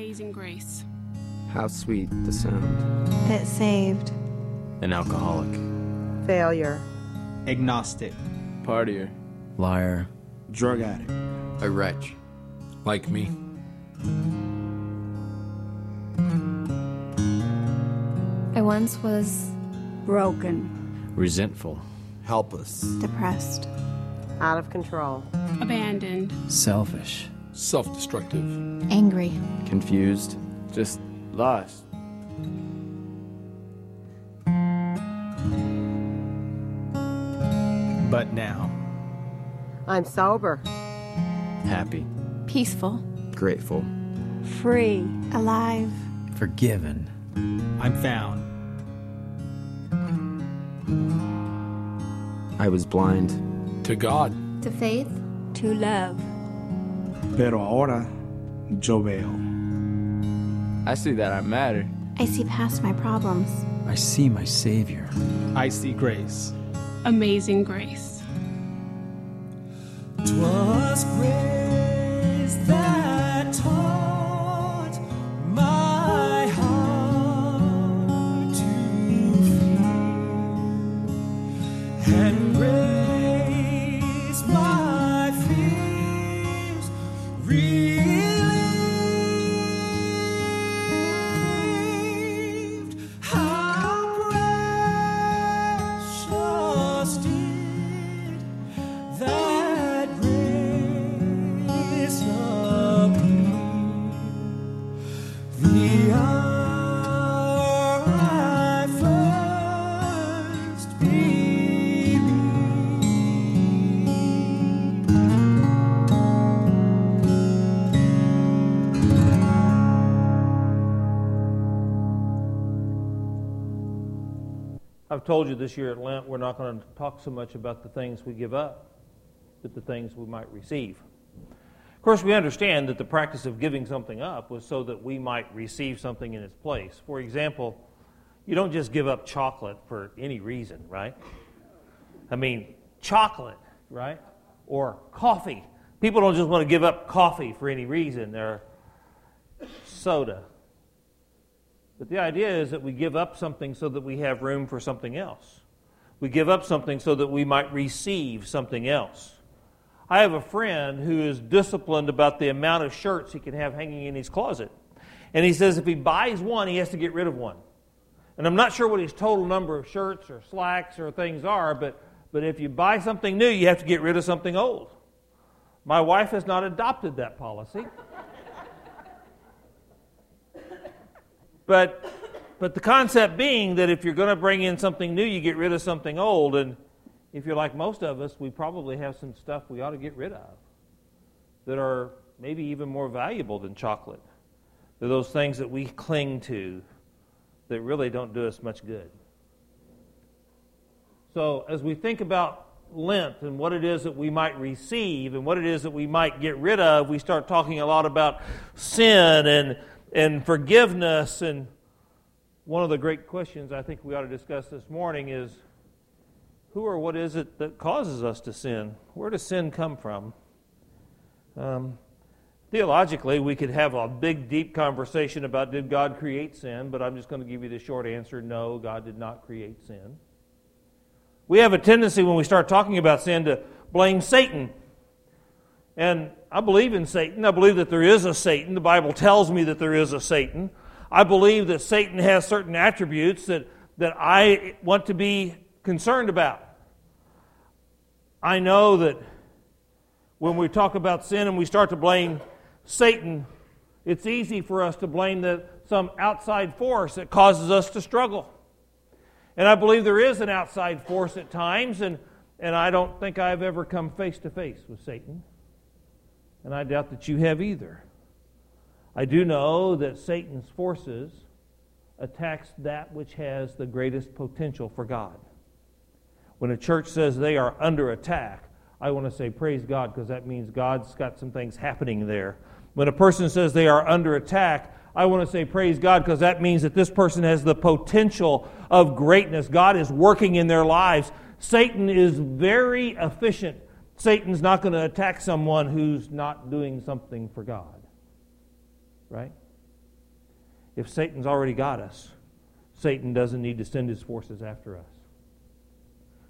Amazing Grace. How sweet the sound. That saved. An alcoholic. Failure. Agnostic. Partier. Liar. Drug addict. A wretch. Like me. I once was broken, resentful, helpless, depressed, out of control, abandoned, selfish, self destructive, angry, confused, just lost. But now, I'm sober, happy, peaceful, grateful, free, alive, forgiven. I'm found. I was blind. To God. To faith. To love. Pero ahora yo veo. I see that I matter. I see past my problems. I see my Savior. I see grace. Amazing Grace. Twas grace I've told you this year at Lent we're not going to talk so much about the things we give up, but the things we might receive. Of course, we understand that the practice of giving something up was so that we might receive something in its place. For example, you don't just give up chocolate for any reason, right? I mean, chocolate, right? Or coffee. People don't just want to give up coffee for any reason. Or soda. But the idea is that we give up something so that we have room for something else. We give up something so that we might receive something else. I have a friend who is disciplined about the amount of shirts he can have hanging in his closet. And he says if he buys one, he has to get rid of one. And I'm not sure what his total number of shirts or slacks or things are, but, but if you buy something new, you have to get rid of something old. My wife has not adopted that policy. But, but the concept being that if you're going to bring in something new, you get rid of something old. And if you're like most of us, we probably have some stuff we ought to get rid of that are maybe even more valuable than chocolate. They're those things that we cling to that really don't do us much good. So as we think about Lent and what it is that we might receive and what it is that we might get rid of, we start talking a lot about sin and, and forgiveness. And one of the great questions I think we ought to discuss this morning is who or what is it that causes us to sin? Where does sin come from? Um, theologically, we could have a big, deep conversation about did God create sin, but I'm just going to give you the short answer no, God did not create sin. We have a tendency when we start talking about sin to blame Satan. And I believe in Satan. I believe that there is a Satan. The Bible tells me that there is a Satan. I believe that Satan has certain attributes that, that I want to be concerned about. I know that when we talk about sin and we start to blame Satan, it's easy for us to blame the, some outside force that causes us to struggle. And I believe there is an outside force at times, and, and I don't think I've ever come face to face with Satan. And I doubt that you have either. I do know that Satan's forces attacks that which has the greatest potential for God. When a church says they are under attack, I want to say praise God because that means God's got some things happening there. When a person says they are under attack, I want to say praise God because that means that this person has the potential of greatness. God is working in their lives. Satan is very efficient. Satan's not going to attack someone who's not doing something for God. Right? If Satan's already got us, Satan doesn't need to send his forces after us.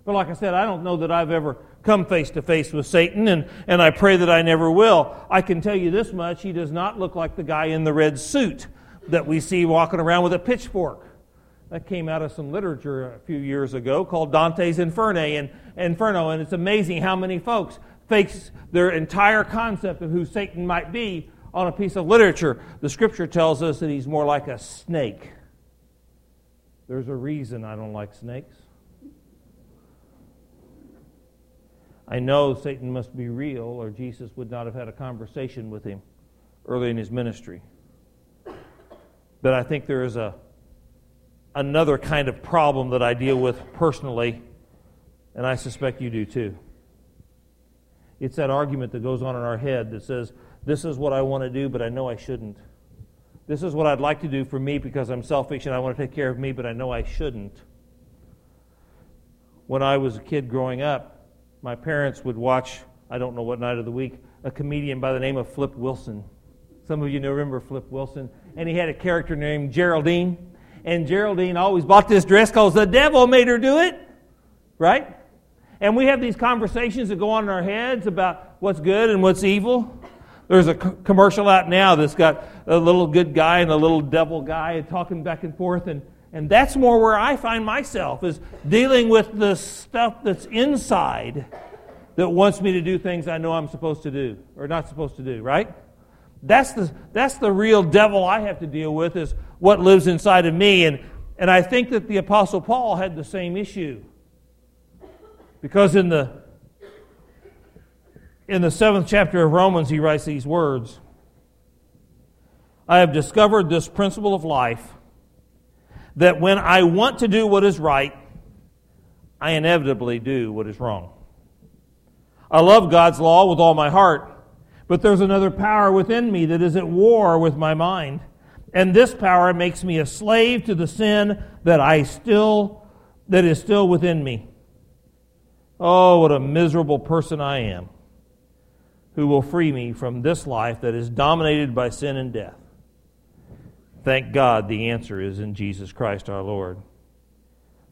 But like I said, I don't know that I've ever come face to face with Satan, and, and I pray that I never will. I can tell you this much he does not look like the guy in the red suit that we see walking around with a pitchfork. That came out of some literature a few years ago called Dante's Inferno, and, Inferno, and it's amazing how many folks fakes their entire concept of who Satan might be on a piece of literature. The scripture tells us that he's more like a snake. There's a reason I don't like snakes. I know Satan must be real, or Jesus would not have had a conversation with him early in his ministry. But I think there is a another kind of problem that I deal with personally, and I suspect you do too. It's that argument that goes on in our head that says, This is what I want to do, but I know I shouldn't. This is what I'd like to do for me because I'm selfish and I want to take care of me, but I know I shouldn't. When I was a kid growing up, my parents would watch, I don't know what night of the week, a comedian by the name of Flip Wilson. Some of you know, remember Flip Wilson. And he had a character named Geraldine. And Geraldine always bought this dress because the devil made her do it. Right? And we have these conversations that go on in our heads about what's good and what's evil. There's a commercial out now that's got a little good guy and a little devil guy talking back and forth. And, and that's more where I find myself, is dealing with the stuff that's inside that wants me to do things I know I'm supposed to do or not supposed to do, right? That's the, that's the real devil I have to deal with, is what lives inside of me. And, and I think that the Apostle Paul had the same issue. Because in the in the seventh chapter of Romans, he writes these words I have discovered this principle of life that when I want to do what is right, I inevitably do what is wrong. I love God's law with all my heart, but there's another power within me that is at war with my mind. And this power makes me a slave to the sin that I still that is still within me. Oh, what a miserable person I am who will free me from this life that is dominated by sin and death? Thank God the answer is in Jesus Christ our Lord.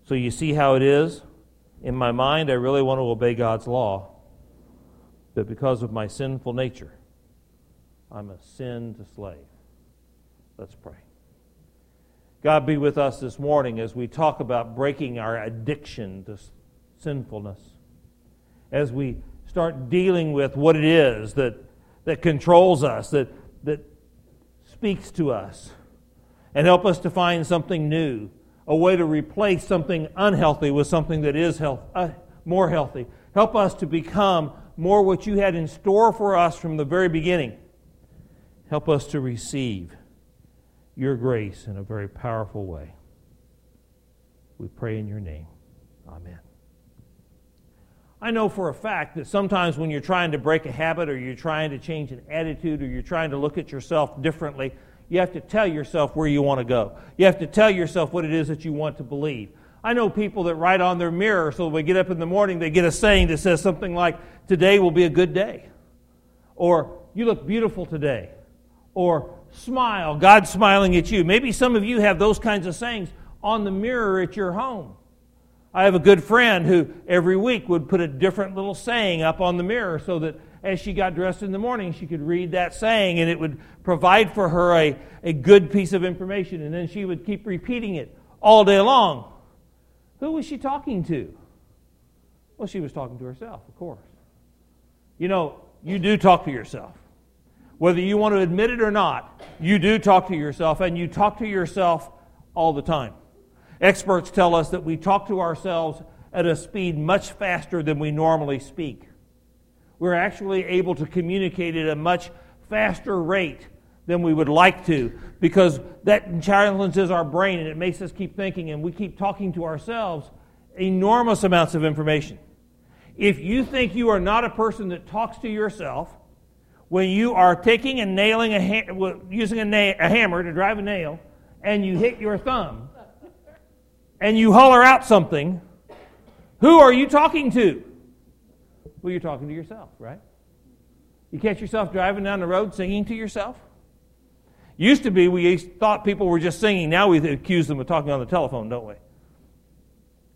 So you see how it is? In my mind, I really want to obey God's law. But because of my sinful nature, I'm a sin to slave. Let's pray. God be with us this morning as we talk about breaking our addiction to sinfulness. As we start dealing with what it is that, that controls us, that, that speaks to us, and help us to find something new, a way to replace something unhealthy with something that is health, uh, more healthy. Help us to become more what you had in store for us from the very beginning. Help us to receive your grace in a very powerful way. We pray in your name. Amen. I know for a fact that sometimes when you're trying to break a habit or you're trying to change an attitude or you're trying to look at yourself differently, you have to tell yourself where you want to go. You have to tell yourself what it is that you want to believe. I know people that write on their mirror so when they get up in the morning, they get a saying that says something like, Today will be a good day. Or, You look beautiful today. Or, Smile, God's smiling at you. Maybe some of you have those kinds of sayings on the mirror at your home. I have a good friend who every week would put a different little saying up on the mirror so that as she got dressed in the morning, she could read that saying and it would provide for her a, a good piece of information. And then she would keep repeating it all day long. Who was she talking to? Well, she was talking to herself, of course. You know, you do talk to yourself. Whether you want to admit it or not, you do talk to yourself, and you talk to yourself all the time. Experts tell us that we talk to ourselves at a speed much faster than we normally speak. We're actually able to communicate at a much faster rate than we would like to because that challenges our brain and it makes us keep thinking and we keep talking to ourselves enormous amounts of information. If you think you are not a person that talks to yourself, when you are taking and nailing a ha- using a, na- a hammer to drive a nail and you hit your thumb, and you holler out something, who are you talking to? Well, you're talking to yourself, right? You catch yourself driving down the road singing to yourself? Used to be we thought people were just singing. Now we accuse them of talking on the telephone, don't we?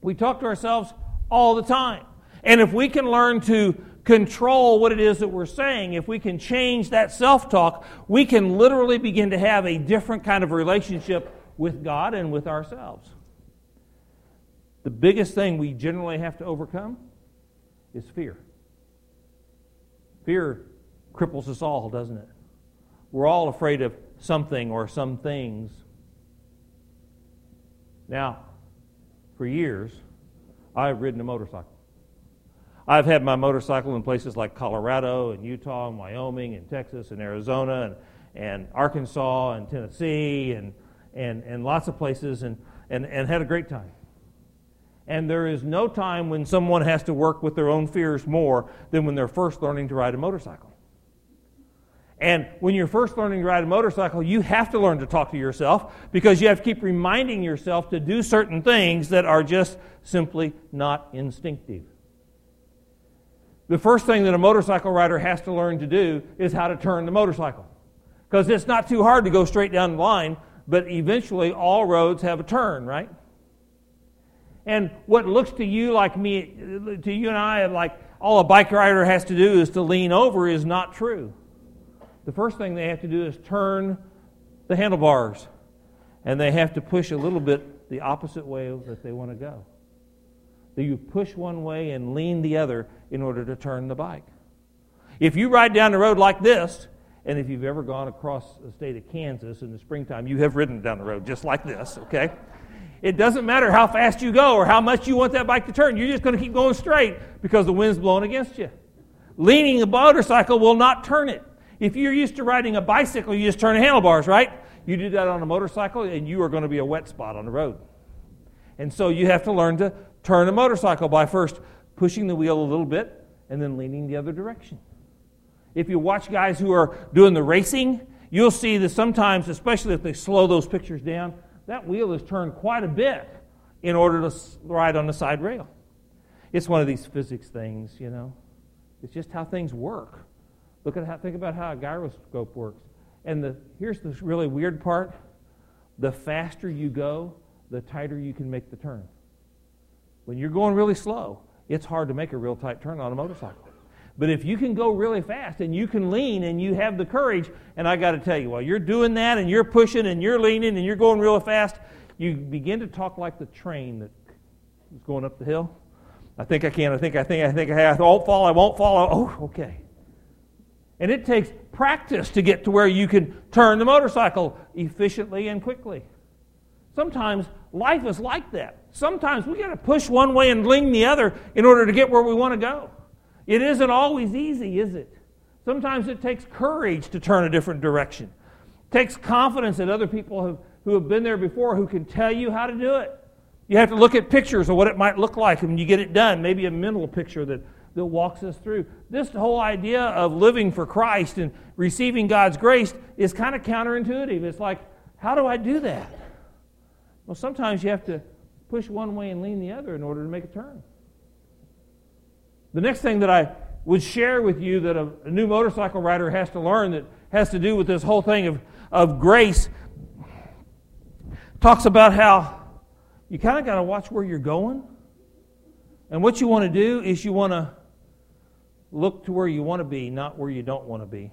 We talk to ourselves all the time. And if we can learn to control what it is that we're saying, if we can change that self talk, we can literally begin to have a different kind of relationship with God and with ourselves. The biggest thing we generally have to overcome is fear. Fear cripples us all, doesn't it? We're all afraid of something or some things. Now, for years, I've ridden a motorcycle. I've had my motorcycle in places like Colorado and Utah and Wyoming and Texas and Arizona and, and Arkansas and Tennessee and, and, and lots of places and, and, and had a great time. And there is no time when someone has to work with their own fears more than when they're first learning to ride a motorcycle. And when you're first learning to ride a motorcycle, you have to learn to talk to yourself because you have to keep reminding yourself to do certain things that are just simply not instinctive. The first thing that a motorcycle rider has to learn to do is how to turn the motorcycle. Because it's not too hard to go straight down the line, but eventually all roads have a turn, right? And what looks to you like me, to you and I, like all a bike rider has to do is to lean over is not true the first thing they have to do is turn the handlebars. And they have to push a little bit the opposite way that they want to go. So you push one way and lean the other in order to turn the bike. If you ride down the road like this, and if you've ever gone across the state of Kansas in the springtime, you have ridden down the road just like this, okay? It doesn't matter how fast you go or how much you want that bike to turn. You're just going to keep going straight because the wind's blowing against you. Leaning the motorcycle will not turn it. If you're used to riding a bicycle, you just turn the handlebars, right? You do that on a motorcycle, and you are going to be a wet spot on the road. And so you have to learn to turn a motorcycle by first pushing the wheel a little bit and then leaning the other direction. If you watch guys who are doing the racing, you'll see that sometimes, especially if they slow those pictures down, that wheel is turned quite a bit in order to ride on the side rail. It's one of these physics things, you know. It's just how things work. Look at how, think about how a gyroscope works. And the, here's the really weird part the faster you go, the tighter you can make the turn. When you're going really slow, it's hard to make a real tight turn on a motorcycle. But if you can go really fast and you can lean and you have the courage, and I got to tell you, while you're doing that and you're pushing and you're leaning and you're going really fast, you begin to talk like the train that is going up the hill. I think I can. I think I think I think I, I won't fall. I won't fall. Oh, okay. And it takes practice to get to where you can turn the motorcycle efficiently and quickly. Sometimes life is like that. Sometimes we got to push one way and lean the other in order to get where we want to go. It isn't always easy, is it? Sometimes it takes courage to turn a different direction. It takes confidence that other people have, who have been there before who can tell you how to do it. You have to look at pictures of what it might look like when you get it done, maybe a mental picture that that walks us through. This whole idea of living for Christ and receiving God's grace is kind of counterintuitive. It's like, how do I do that? Well, sometimes you have to push one way and lean the other in order to make a turn. The next thing that I would share with you that a, a new motorcycle rider has to learn that has to do with this whole thing of, of grace talks about how you kind of got to watch where you're going. And what you want to do is you want to look to where you want to be, not where you don't want to be.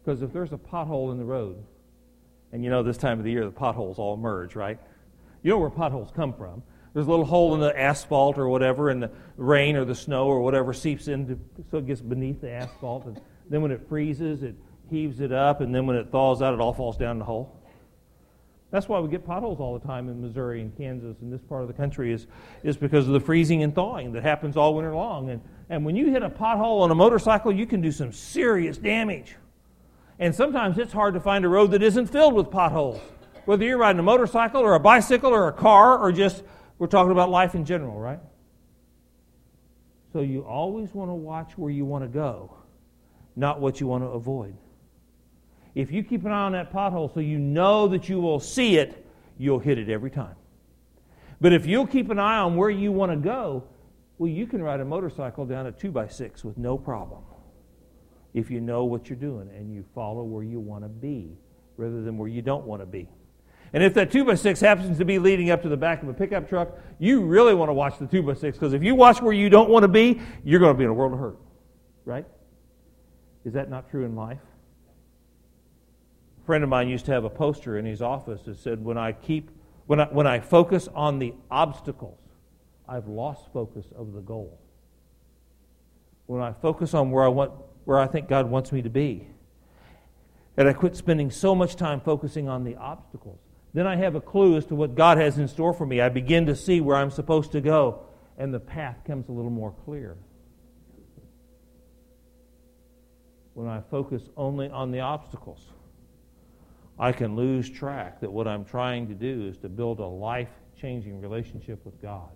Because if there's a pothole in the road, and you know this time of the year the potholes all merge, right? You know where potholes come from. There's a little hole in the asphalt or whatever, and the rain or the snow or whatever seeps into, so it gets beneath the asphalt. And then when it freezes, it heaves it up, and then when it thaws out, it all falls down the hole. That's why we get potholes all the time in Missouri and Kansas and this part of the country is, is because of the freezing and thawing that happens all winter long. And, and when you hit a pothole on a motorcycle, you can do some serious damage. And sometimes it's hard to find a road that isn't filled with potholes. Whether you're riding a motorcycle or a bicycle or a car or just, we're talking about life in general, right? So you always want to watch where you want to go, not what you want to avoid. If you keep an eye on that pothole so you know that you will see it, you'll hit it every time. But if you'll keep an eye on where you want to go, well, you can ride a motorcycle down a 2x6 with no problem if you know what you're doing and you follow where you want to be rather than where you don't want to be. And if that 2 by 6 happens to be leading up to the back of a pickup truck, you really want to watch the 2 by 6 because if you watch where you don't want to be, you're going to be in a world of hurt. Right? Is that not true in life? A friend of mine used to have a poster in his office that said, When I keep when I, when I focus on the obstacles, I've lost focus of the goal. When I focus on where I want where I think God wants me to be, and I quit spending so much time focusing on the obstacles, then I have a clue as to what God has in store for me. I begin to see where I'm supposed to go, and the path comes a little more clear. When I focus only on the obstacles, I can lose track that what I'm trying to do is to build a life changing relationship with God,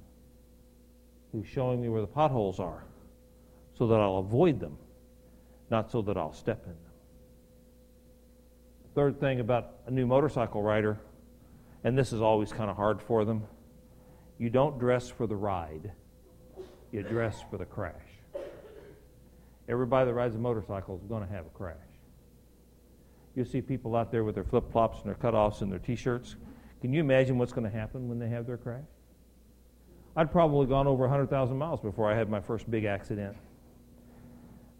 who's showing me where the potholes are so that I'll avoid them, not so that I'll step in them. Third thing about a new motorcycle rider and this is always kind of hard for them. You don't dress for the ride, you dress for the crash. Everybody that rides a motorcycle is going to have a crash. You see people out there with their flip flops and their cutoffs and their t shirts. Can you imagine what's going to happen when they have their crash? I'd probably gone over 100,000 miles before I had my first big accident.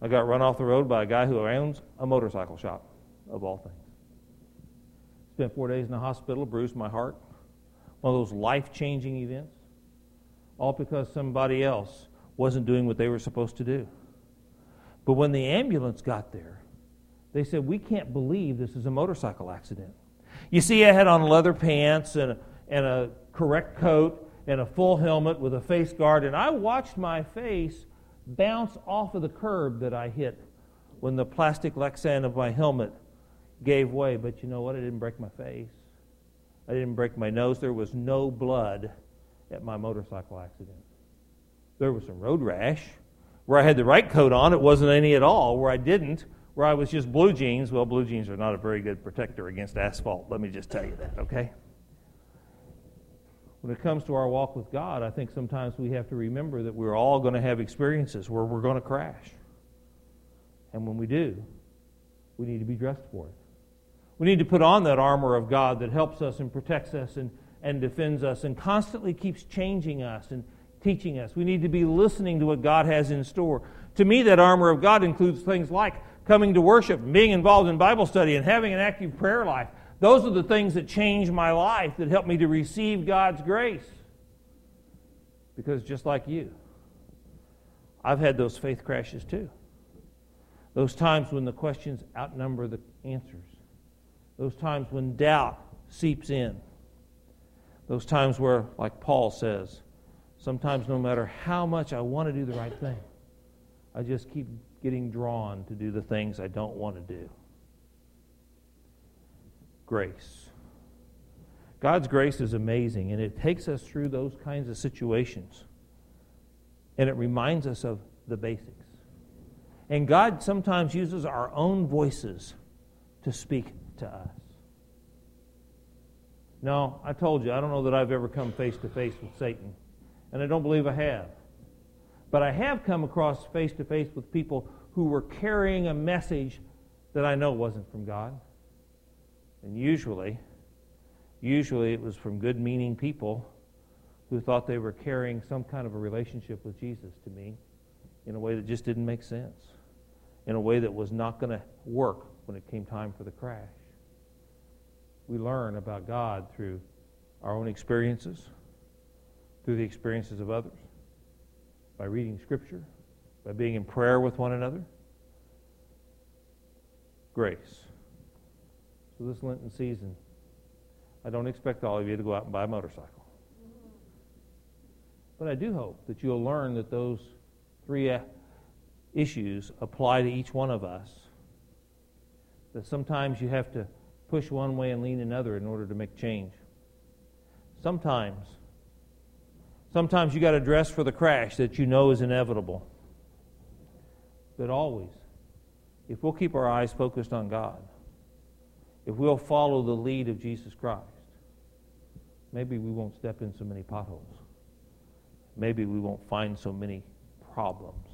I got run off the road by a guy who owns a motorcycle shop, of all things. Spent four days in the hospital, bruised my heart. One of those life changing events. All because somebody else wasn't doing what they were supposed to do. But when the ambulance got there, they said, We can't believe this is a motorcycle accident. You see, I had on leather pants and and a correct coat and a full helmet with a face guard, and I watched my face bounce off of the curb that I hit when the plastic Lexan of my helmet gave way. But you know what? I didn't break my face. I didn't break my nose. There was no blood at my motorcycle accident. There was some road rash. Where I had the right coat on, it wasn't any at all. Where I didn't, where I was just blue jeans, well, blue jeans are not a very good protector against asphalt. Let me just tell you that, okay? When it comes to our walk with God, I think sometimes we have to remember that we're all going to have experiences where we're going to crash. And when we do, we need to be dressed for it. We need to put on that armor of God that helps us and protects us and, and defends us and constantly keeps changing us and teaching us. We need to be listening to what God has in store. To me, that armor of God includes things like coming to worship, being involved in Bible study, and having an active prayer life. Those are the things that change my life, that help me to receive God's grace. Because just like you, I've had those faith crashes too. Those times when the questions outnumber the answers. Those times when doubt seeps in. Those times where, like Paul says, sometimes no matter how much I want to do the right thing, I just keep getting drawn to do the things I don't want to do. Grace. God's grace is amazing, and it takes us through those kinds of situations. And it reminds us of the basics. And God sometimes uses our own voices to speak to us. No, I told you, I don't know that I've ever come face to face with Satan. And I don't believe I have. But I have come across face to face with people who were carrying a message that I know wasn't from God. And usually, usually it was from good meaning people who thought they were carrying some kind of a relationship with Jesus to me in a way that just didn't make sense, in a way that was not going to work when it came time for the crash. We learn about God through our own experiences, through the experiences of others, by reading Scripture, by being in prayer with one another. Grace. So, this Lenten season, I don't expect all of you to go out and buy a motorcycle. But I do hope that you'll learn that those three uh, issues apply to each one of us. That sometimes you have to push one way and lean another in order to make change. Sometimes, sometimes you got to dress for the crash that you know is inevitable. But always, if we'll keep our eyes focused on God, if we'll follow the lead of Jesus Christ, maybe we won't step in so many potholes. Maybe we won't find so many problems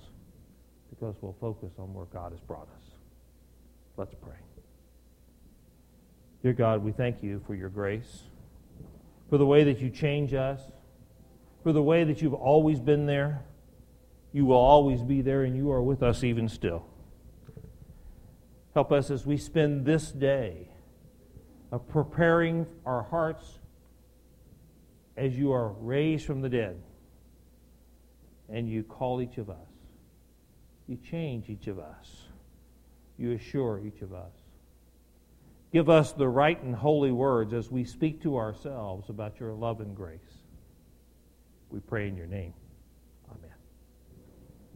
because we'll focus on where God has brought us. Let's pray. Dear God, we thank you for your grace, for the way that you change us, for the way that you've always been there. You will always be there, and you are with us even still. Help us as we spend this day of preparing our hearts as you are raised from the dead and you call each of us. You change each of us. You assure each of us. Give us the right and holy words as we speak to ourselves about your love and grace. We pray in your name.